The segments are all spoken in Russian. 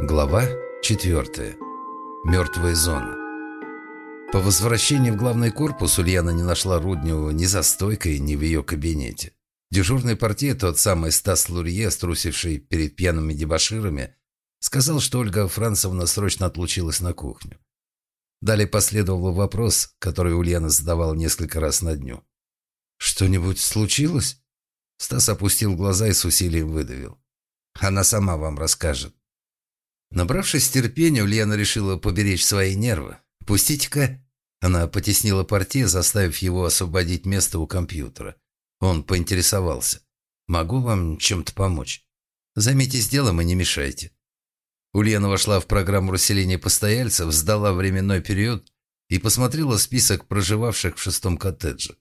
Глава 4. Мертвая зона. По возвращении в главный корпус Ульяна не нашла Руднева ни за стойкой, ни в ее кабинете. Дежурный портье, тот самый Стас Лурье, струсивший перед пьяными дебоширами, сказал, что Ольга Францевна срочно отлучилась на кухню. Далее последовал вопрос, который Ульяна задавала несколько раз на дню. «Что-нибудь случилось?» Стас опустил глаза и с усилием выдавил. «Она сама вам расскажет». Набравшись терпения, Ульяна решила поберечь свои нервы. «Пустите-ка». Она потеснила портье, заставив его освободить место у компьютера. Он поинтересовался. «Могу вам чем-то помочь?» «Займитесь делом и не мешайте». Ульяна вошла в программу расселения постояльцев, сдала временной период и посмотрела список проживавших в шестом коттедже.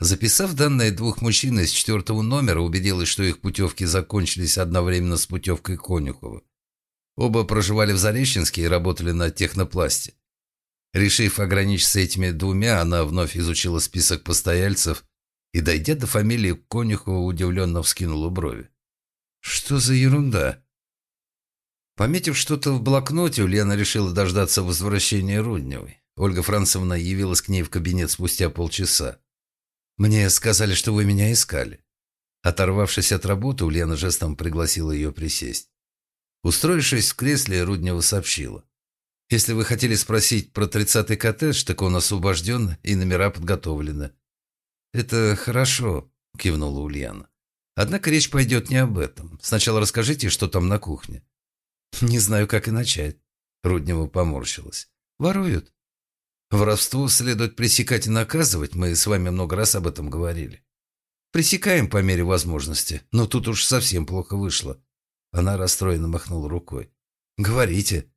Записав данные двух мужчин из четвертого номера, убедилась, что их путевки закончились одновременно с путевкой Конюхова. Оба проживали в Зареченске и работали на технопласте. Решив ограничиться этими двумя, она вновь изучила список постояльцев и, дойдя до фамилии Конюхова, удивленно вскинула брови. «Что за ерунда?» Пометив что-то в блокноте, Ульяна решила дождаться возвращения Рудневой. Ольга Францевна явилась к ней в кабинет спустя полчаса. «Мне сказали, что вы меня искали». Оторвавшись от работы, Ульяна жестом пригласила ее присесть. Устроившись в кресле, Руднева сообщила. «Если вы хотели спросить про тридцатый коттедж, так он освобожден и номера подготовлены». «Это хорошо», – кивнула Ульяна. «Однако речь пойдет не об этом. Сначала расскажите, что там на кухне». «Не знаю, как и начать», – Руднева поморщилась. «Воруют». «Воровство следует пресекать и наказывать, мы с вами много раз об этом говорили». «Пресекаем по мере возможности, но тут уж совсем плохо вышло». Она расстроенно махнула рукой. «Говорите».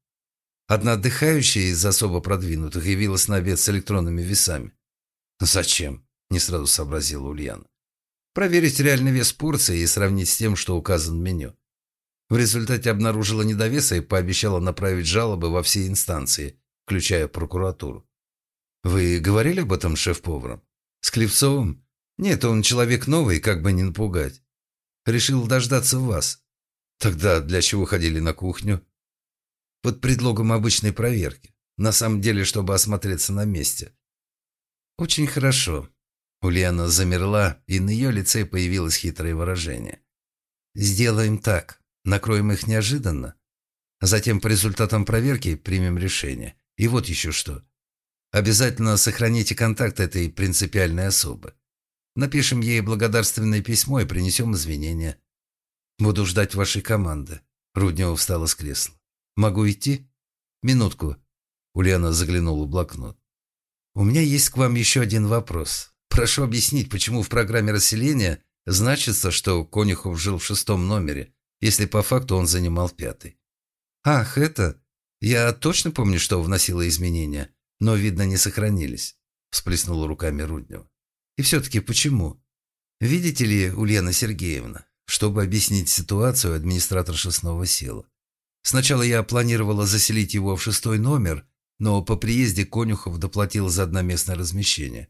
Одна отдыхающая из особо продвинутых явилась на обед с электронными весами. «Зачем?» – не сразу сообразила Ульяна. «Проверить реальный вес порции и сравнить с тем, что указан в меню». В результате обнаружила недовеса и пообещала направить жалобы во все инстанции, включая прокуратуру. «Вы говорили об этом шеф-поваром? С Клевцовым? Нет, он человек новый, как бы не напугать. Решил дождаться вас. Тогда для чего ходили на кухню? Под предлогом обычной проверки. На самом деле, чтобы осмотреться на месте. Очень хорошо. Ульяна замерла, и на ее лице появилось хитрое выражение. Сделаем так. Накроем их неожиданно. Затем по результатам проверки примем решение. И вот еще что. Обязательно сохраните контакт этой принципиальной особы. Напишем ей благодарственное письмо и принесем извинения. «Буду ждать вашей команды». Руднева встала с кресла. «Могу идти?» «Минутку». Ульяна заглянула в блокнот. «У меня есть к вам еще один вопрос. Прошу объяснить, почему в программе расселения значится, что Конюхов жил в шестом номере, если по факту он занимал пятый?» «Ах, это...» «Я точно помню, что вносила изменения, но, видно, не сохранились», всплеснула руками Руднева. «И все-таки почему? Видите ли, Ульяна Сергеевна, чтобы объяснить ситуацию, администраторша снова села. Сначала я планировала заселить его в шестой номер, но по приезде Конюхов доплатил за одноместное размещение.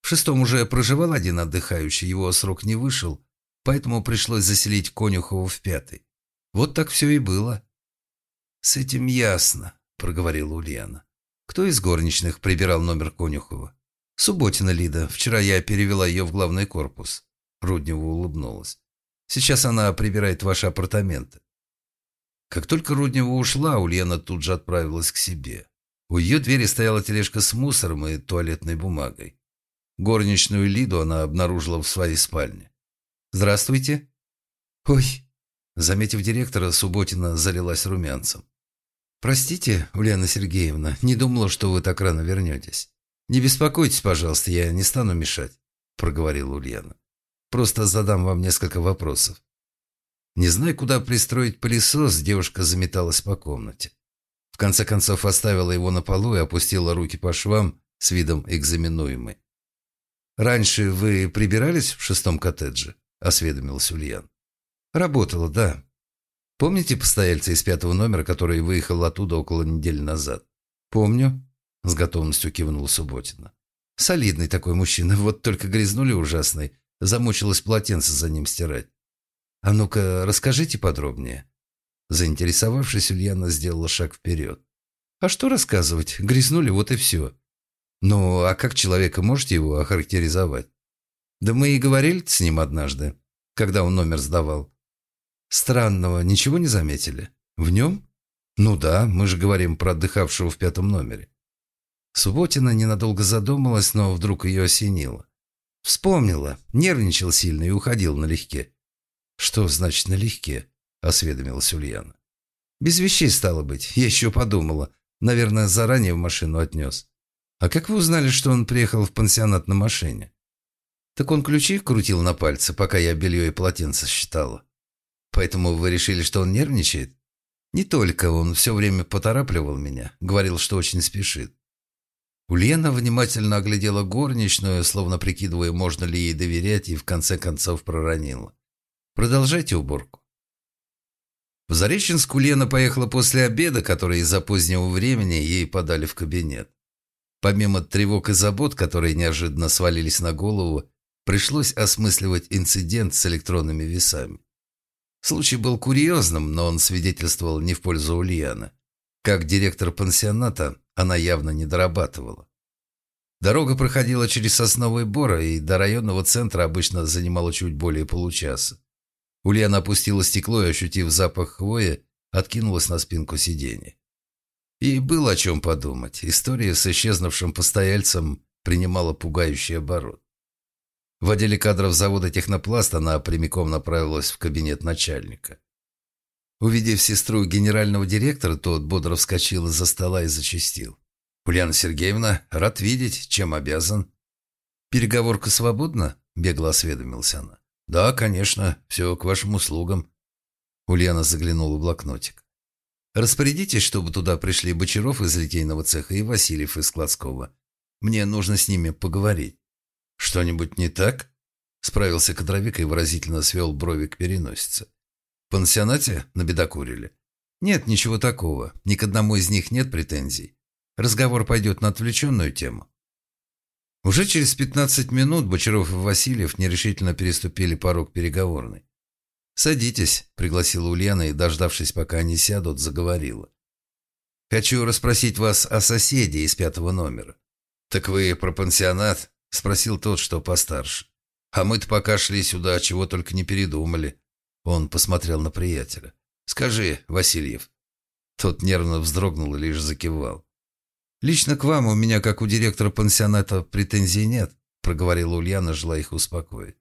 В шестом уже проживал один отдыхающий, его срок не вышел, поэтому пришлось заселить Конюхова в пятый. Вот так все и было. «С этим ясно», — проговорила Ульяна. «Кто из горничных прибирал номер Конюхова?» «Субботина Лида. Вчера я перевела ее в главный корпус». Руднева улыбнулась. Сейчас она прибирает ваши апартаменты». Как только Руднева ушла, Ульяна тут же отправилась к себе. У ее двери стояла тележка с мусором и туалетной бумагой. Горничную Лиду она обнаружила в своей спальне. «Здравствуйте». «Ой». Заметив директора, Субботина залилась румянцем. «Простите, Ульяна Сергеевна, не думала, что вы так рано вернетесь. Не беспокойтесь, пожалуйста, я не стану мешать», — проговорила Ульяна. Просто задам вам несколько вопросов. Не зная, куда пристроить пылесос, девушка заметалась по комнате. В конце концов оставила его на полу и опустила руки по швам с видом экзаменуемой. «Раньше вы прибирались в шестом коттедже?» – осведомился Ульян. «Работала, да. Помните постояльца из пятого номера, который выехал оттуда около недели назад?» «Помню», – с готовностью кивнул Субботина. «Солидный такой мужчина, вот только грязнули ужасный. Замучилась полотенце за ним стирать. А ну-ка, расскажите подробнее. Заинтересовавшись, Ульяна сделала шаг вперед. «А что рассказывать? Грязнули, вот и все. Ну, а как человека можете его охарактеризовать? Да мы и говорили с ним однажды, когда он номер сдавал. Странного ничего не заметили? В нем? Ну да, мы же говорим про отдыхавшего в пятом номере. Субботина ненадолго задумалась, но вдруг ее осенило. Вспомнила, нервничал сильно и уходил налегке. «Что значит налегке?» – осведомилась Ульяна. «Без вещей стало быть, я еще подумала. Наверное, заранее в машину отнес. А как вы узнали, что он приехал в пансионат на машине?» «Так он ключи крутил на пальце, пока я белье и полотенце считала. Поэтому вы решили, что он нервничает?» «Не только, он все время поторапливал меня, говорил, что очень спешит. Ульяна внимательно оглядела горничную, словно прикидывая, можно ли ей доверять, и в конце концов проронила. «Продолжайте уборку». В Зареченск Ульяна поехала после обеда, который из-за позднего времени ей подали в кабинет. Помимо тревог и забот, которые неожиданно свалились на голову, пришлось осмысливать инцидент с электронными весами. Случай был курьезным, но он свидетельствовал не в пользу Ульяны. Как директор пансионата, она явно не дорабатывала. Дорога проходила через Сосновый Бор, и до районного центра обычно занимала чуть более получаса. Ульяна опустила стекло и, ощутив запах хвои, откинулась на спинку сиденья. И было о чем подумать. История с исчезнувшим постояльцем принимала пугающий оборот. В отделе кадров завода «Технопласт» она прямиком направилась в кабинет начальника. Увидев сестру генерального директора, тот бодро вскочил из-за стола и зачастил. «Ульяна Сергеевна, рад видеть. Чем обязан?» «Переговорка свободна?» – бегло осведомилась она. «Да, конечно. Все к вашим услугам». Ульяна заглянула в блокнотик. «Распорядитесь, чтобы туда пришли Бочаров из литейного цеха и Васильев из складского. Мне нужно с ними поговорить». «Что-нибудь не так?» – справился кадровик и выразительно свел брови к переносице. Пансионате набедокурили? Нет, ничего такого. Ни к одному из них нет претензий. Разговор пойдет на отвлеченную тему. Уже через 15 минут Бочаров и Васильев нерешительно переступили порог переговорной. «Садитесь», — пригласила Ульяна и, дождавшись, пока они сядут, заговорила. «Хочу расспросить вас о соседе из пятого номера». «Так вы про пансионат?» — спросил тот, что постарше. «А мы-то пока шли сюда, чего только не передумали». Он посмотрел на приятеля. «Скажи, Васильев». Тот нервно вздрогнул и лишь закивал. «Лично к вам у меня, как у директора пансионата, претензий нет», проговорила Ульяна, желая их успокоить.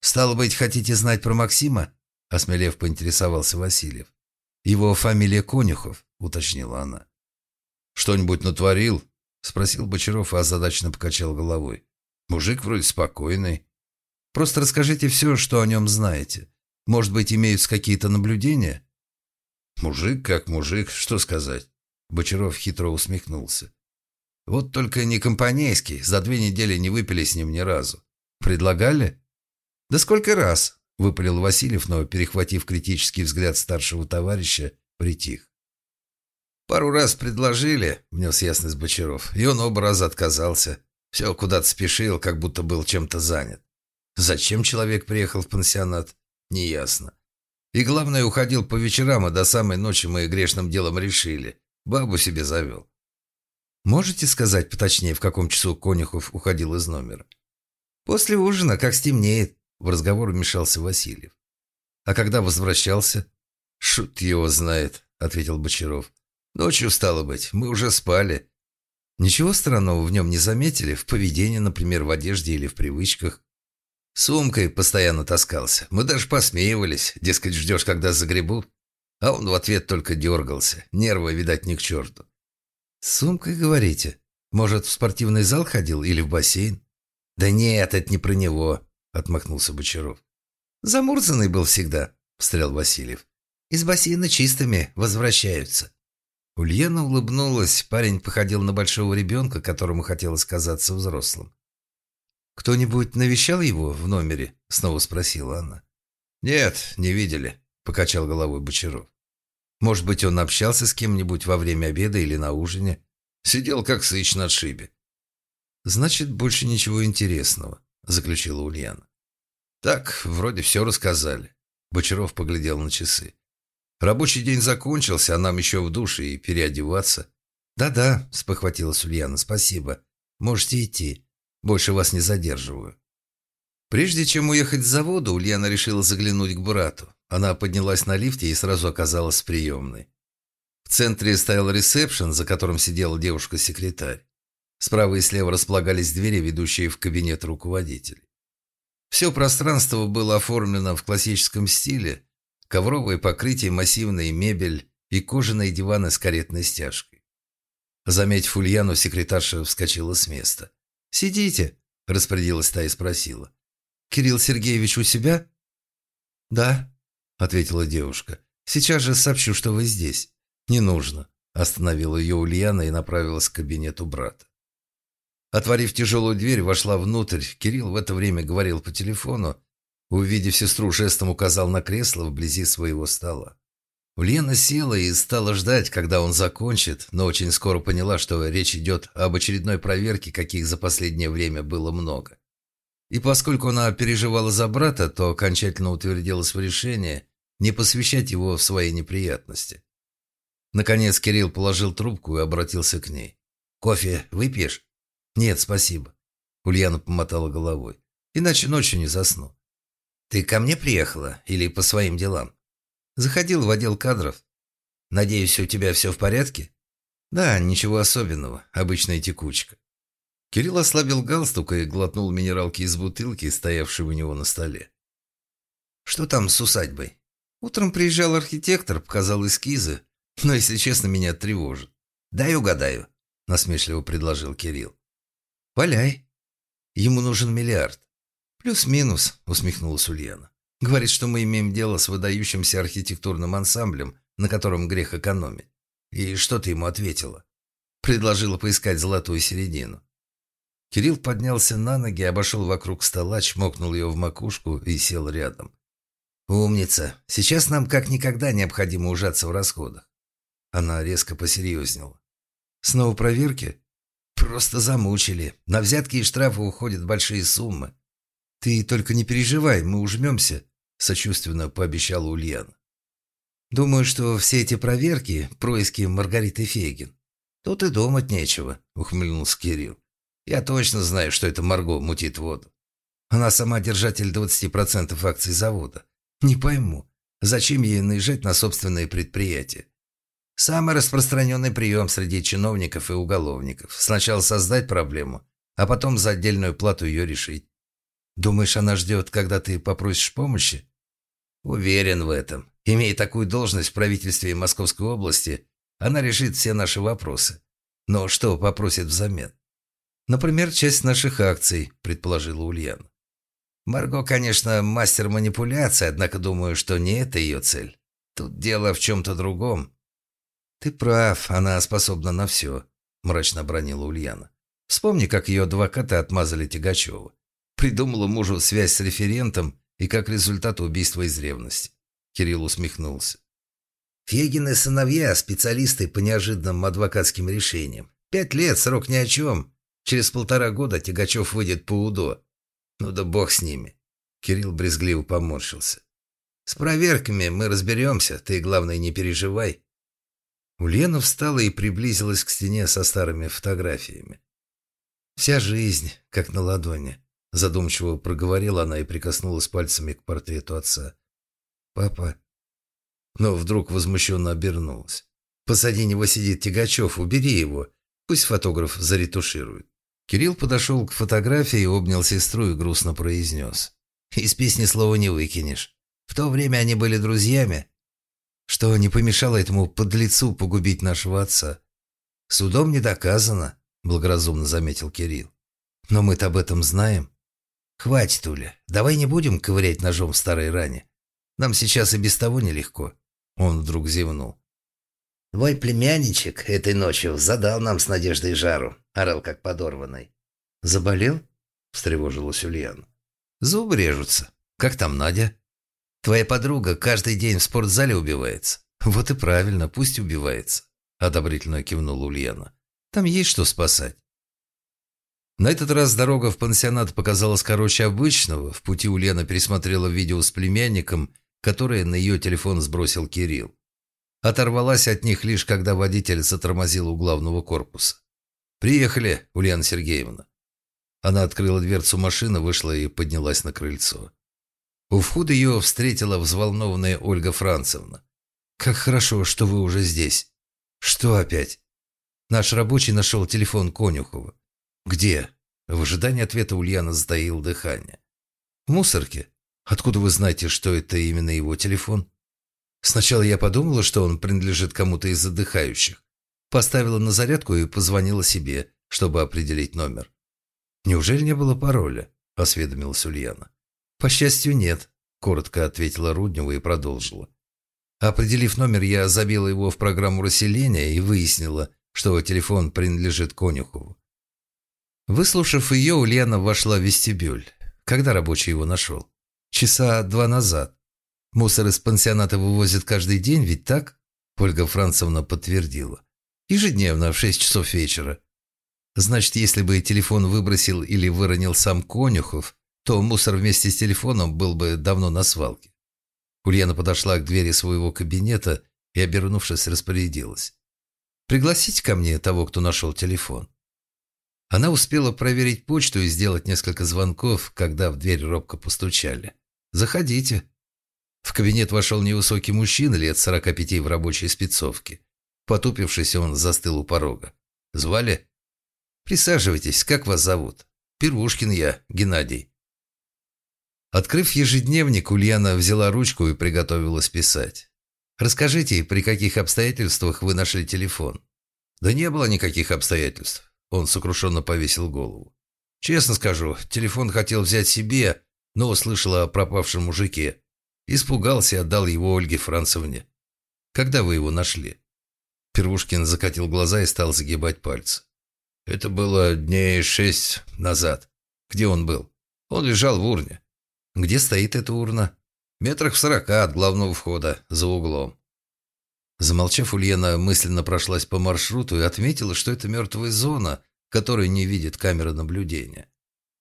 «Стало быть, хотите знать про Максима?» осмелев поинтересовался Васильев. «Его фамилия Конюхов», уточнила она. «Что-нибудь натворил?» спросил Бочаров, а озадаченно покачал головой. «Мужик вроде спокойный. Просто расскажите все, что о нем знаете. Может быть, имеются какие-то наблюдения? Мужик как мужик, что сказать? Бочаров хитро усмехнулся. Вот только не компанейский, за две недели не выпили с ним ни разу. Предлагали? Да сколько раз? Выпалил Васильев, но, перехватив критический взгляд старшего товарища, притих. «Пару раз предложили», — внес ясность Бочаров, и он оба раза отказался. Все куда-то спешил, как будто был чем-то занят. Зачем человек приехал в пансионат? Неясно. И главное, уходил по вечерам, а до самой ночи мы грешным делом решили. Бабу себе завел. Можете сказать поточнее, в каком часу Конюхов уходил из номера? После ужина, как стемнеет, в разговор вмешался Васильев. А когда возвращался? Шут его знает, ответил Бочаров. Ночью, стало быть, мы уже спали. Ничего странного в нем не заметили? В поведении, например, в одежде или в привычках? Сумкой постоянно таскался. Мы даже посмеивались. Дескать, ждешь, когда загребут. А он в ответ только дергался. Нервы, видать, ни к черту. «С сумкой, говорите? Может, в спортивный зал ходил или в бассейн?» «Да нет, это не про него», — отмахнулся Бочаров. «Замурзанный был всегда», — встрял Васильев. «Из бассейна чистыми возвращаются». Ульяна улыбнулась. Парень походил на большого ребенка, которому хотелось казаться взрослым. «Кто-нибудь навещал его в номере?» — снова спросила она. «Нет, не видели», — покачал головой Бочаров. «Может быть, он общался с кем-нибудь во время обеда или на ужине? Сидел как сыч на отшибе». «Значит, больше ничего интересного», — заключила Ульяна. «Так, вроде все рассказали». Бочаров поглядел на часы. Рабочий день закончился, а нам еще в душе и переодеваться». «Да-да», – спохватилась Ульяна, – «спасибо. Можете идти. Больше вас не задерживаю». Прежде чем уехать с завода, Ульяна решила заглянуть к брату. Она поднялась на лифте и сразу оказалась в приемной. В центре стоял ресепшн, за которым сидела девушка-секретарь. Справа и слева располагались двери, ведущие в кабинет руководителей. Все пространство было оформлено в классическом стиле. Ковровое покрытие, массивная мебель и кожаные диваны с каретной стяжкой. Заметив Ульяну, секретарша вскочила с места. «Сидите», – распорядилась та и спросила. «Кирилл Сергеевич у себя?» «Да», – ответила девушка. «Сейчас же сообщу, что вы здесь». «Не нужно», – остановила ее Ульяна и направилась к кабинету брата. Отворив тяжелую дверь, вошла внутрь. Кирилл в это время говорил по телефону. Увидев сестру, жестом указал на кресло вблизи своего стола. Ульяна села и стала ждать, когда он закончит, но очень скоро поняла, что речь идет об очередной проверке, каких за последнее время было много. И поскольку она переживала за брата, то окончательно утвердилась в решении не посвящать его в свои неприятности. Наконец Кирилл положил трубку и обратился к ней. «Кофе выпьешь?» «Нет, спасибо». Ульяна помотала головой. «Иначе ночью не засну». «Ты ко мне приехала или по своим делам?» «Заходил в отдел кадров. Надеюсь, у тебя все в порядке?» «Да, ничего особенного. Обычная текучка». Кирилл ослабил галстук и глотнул минералки из бутылки, стоявшей у него на столе. «Что там с усадьбой?» «Утром приезжал архитектор, показал эскизы, но, если честно, меня тревожит». «Дай угадаю», – насмешливо предложил Кирилл. «Валяй. Ему нужен миллиард». «Плюс-минус», – усмехнулась Ульяна. «Говорит, что мы имеем дело с выдающимся архитектурным ансамблем, на котором грех экономить. И что ты ему ответила?» Предложила поискать золотую середину. Кирилл поднялся на ноги, обошел вокруг стола, чмокнул ее в макушку и сел рядом. «Умница. Сейчас нам как никогда необходимо ужаться в расходах». Она резко посерьезнела. «Снова проверки?» Просто замучили. На взятки и штрафы уходят большие суммы. Ты только не переживай, мы ужмемся, сочувственно пообещала Ульяна. Думаю, что все эти проверки – происки Маргариты Фейгин. Тут и думать нечего, ухмыльнулся Кирилл. Я точно знаю, что это Марго мутит воду. Она сама держатель 20% акций завода. Не пойму, зачем ей наезжать на собственные предприятия? Самый распространенный прием среди чиновников и уголовников. Сначала создать проблему, а потом за отдельную плату ее решить. Думаешь, она ждет, когда ты попросишь помощи? Уверен в этом. Имея такую должность в правительстве Московской области, она решит все наши вопросы. Но что попросит взамен? Например, часть наших акций, предположила Ульяна. Марго, конечно, мастер манипуляции, однако думаю, что не это ее цель. Тут дело в чем-то другом. «Ты прав, она способна на все», – мрачно бронила Ульяна. «Вспомни, как ее адвокаты отмазали Тягачева. Придумала мужу связь с референтом и как результат убийства из ревности». Кирилл усмехнулся. «Фегины сыновья – специалисты по неожиданным адвокатским решениям. Пять лет – срок ни о чем. Через полтора года Тягачев выйдет по УДО. Ну да бог с ними». Кирилл брезгливо поморщился. «С проверками мы разберемся, ты, главное, не переживай». Ульяна встала и приблизилась к стене со старыми фотографиями. «Вся жизнь, как на ладони», – задумчиво проговорила она и прикоснулась пальцами к портрету отца. «Папа...» Но вдруг возмущенно обернулась. «Позади него сидит Тягачев, убери его. Пусть фотограф заретуширует». Кирилл подошел к фотографии и обнял сестру и грустно произнес. «Из песни слова не выкинешь. В то время они были друзьями, что не помешало этому подлецу погубить нашего отца. Судом не доказано, благоразумно заметил Кирилл. Но мы-то об этом знаем. Хватит, Уля, давай не будем ковырять ножом в старой ране. Нам сейчас и без того нелегко. Он вдруг зевнул. Твой племянничек этой ночью задал нам с Надеждой жару, орал как подорванный. Заболел? встревожилась Ульяна. Зубы режутся. Как там Надя? Твоя подруга каждый день в спортзале убивается. Вот и правильно, пусть убивается. Одобрительно кивнула Ульяна. Там есть что спасать. На этот раз дорога в пансионат показалась короче обычного. В пути Ульяна пересмотрела видео с племянником, которое на ее телефон сбросил Кирилл. Оторвалась от них лишь, когда водитель затормозил у главного корпуса. «Приехали, Ульяна Сергеевна». Она открыла дверцу машины, вышла и поднялась на крыльцо. У входа ее встретила взволнованная Ольга Францевна. «Как хорошо, что вы уже здесь». «Что опять?» Наш рабочий нашел телефон Конюхова. «Где?» В ожидании ответа Ульяна затаил дыхание. «В мусорке. Откуда вы знаете, что это именно его телефон?» Сначала я подумала, что он принадлежит кому-то из отдыхающих. Поставила на зарядку и позвонила себе, чтобы определить номер. «Неужели не было пароля?» – осведомилась Ульяна. «По счастью, нет», – коротко ответила Руднева и продолжила. Определив номер, я забила его в программу расселения и выяснила, что телефон принадлежит Конюхову. Выслушав ее, Ульяна вошла в вестибюль. Когда рабочий его нашел? Часа два назад. Мусор из пансионата вывозят каждый день, ведь так? Ольга Францевна подтвердила. Ежедневно в шесть часов вечера. Значит, если бы телефон выбросил или выронил сам Конюхов, то мусор вместе с телефоном был бы давно на свалке. Ульяна подошла к двери своего кабинета и, обернувшись, распорядилась. «Пригласите ко мне того, кто нашел телефон». Она успела проверить почту и сделать несколько звонков, когда в дверь робко постучали. «Заходите». В кабинет вошел невысокий мужчина лет сорока пяти в рабочей спецовке. Потупившись, он застыл у порога. «Звали?» «Присаживайтесь. Как вас зовут?» «Первушкин я, Геннадий». Открыв ежедневник, Ульяна взяла ручку и приготовилась писать. «Расскажите, при каких обстоятельствах вы нашли телефон?» «Да не было никаких обстоятельств». Он сокрушенно повесил голову. «Честно скажу, телефон хотел взять себе, но услышал о пропавшем мужике. Испугался и отдал его Ольге Францевне. Когда вы его нашли?» Первушкин закатил глаза и стал загибать пальцы. «Это было дней шесть назад. Где он был? Он лежал в урне. Где стоит эта урна? Метрах в сорока от главного входа, за углом. Замолчав, Ульяна мысленно прошлась по маршруту и отметила, что это мертвая зона, которую не видит камера наблюдения.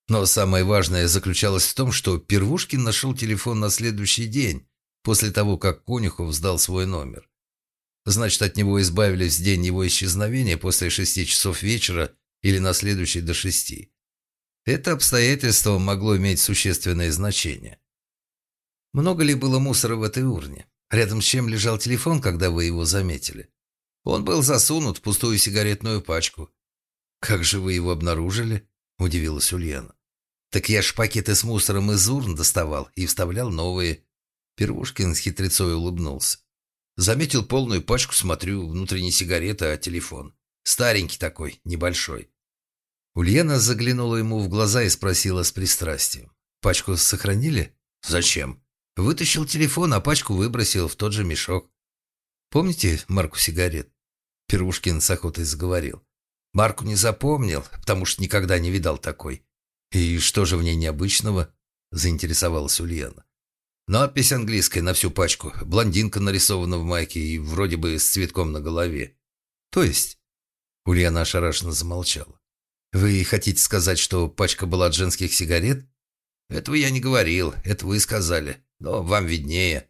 Но самое важное заключалось в том, что Первушкин нашел телефон на следующий день, после того, как Конюхов сдал свой номер. Значит, от него избавились в день его исчезновения после шести часов вечера или на следующий до шести. Это обстоятельство могло иметь существенное значение. Много ли было мусора в этой урне? Рядом с чем лежал телефон, когда вы его заметили? Он был засунут в пустую сигаретную пачку. «Как же вы его обнаружили?» – удивилась Ульяна. «Так я ж пакеты с мусором из урн доставал и вставлял новые». Первушкин с хитрецой улыбнулся. Заметил полную пачку, смотрю, внутри не сигарета, а телефон. Старенький такой, небольшой. Ульяна заглянула ему в глаза и спросила с пристрастием. «Пачку сохранили?» «Зачем?» «Вытащил телефон, а пачку выбросил в тот же мешок». «Помните марку сигарет?» Первушкин с охотой заговорил. «Марку не запомнил, потому что никогда не видал такой». «И что же в ней необычного?» заинтересовалась Ульяна. «Надпись английская на всю пачку. Блондинка нарисована в майке и вроде бы с цветком на голове». «То есть?» Ульяна ошарашенно замолчала. «Вы хотите сказать, что пачка была от женских сигарет?» «Этого я не говорил, это вы сказали, но вам виднее».